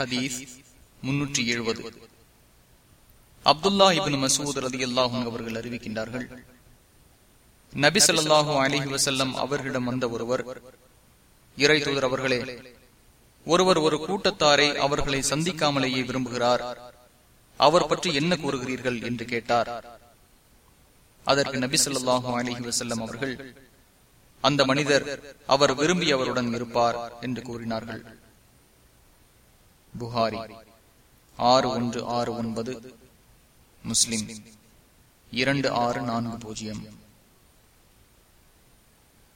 ஹதீஸ் முன்னூற்றி எழுபது. அப்துல்லா இபின் மசூத் ரதி அல்லாஹும் அவர்கள் அறிவிக்கின்றார்கள் நபி சொல்லாஹு அலிஹி வசல்லம் அவர்களிடம் வந்த ஒருவர் இறை தூதர் அவர்களே ஒருவர் ஒரு கூட்டத்தாரை அவர்களை சந்திக்காமலேயே விரும்புகிறார் அவர் பற்றி என்ன கூறுகிறீர்கள் என்று கேட்டார். அதற்கு நபி சொல்லாஹு அலிஹி வசல்லம் அவர்கள் அந்த மனிதர் அவர் விரும்பியவருடன் இருப்பார் என்று கூறினார்கள். புகாரி. ஆறு ஒன்று ஆறு ஒன்பது. முஸ்லிம். இரண்டு ஆறு நான்கு பூஜ்ஜியம்.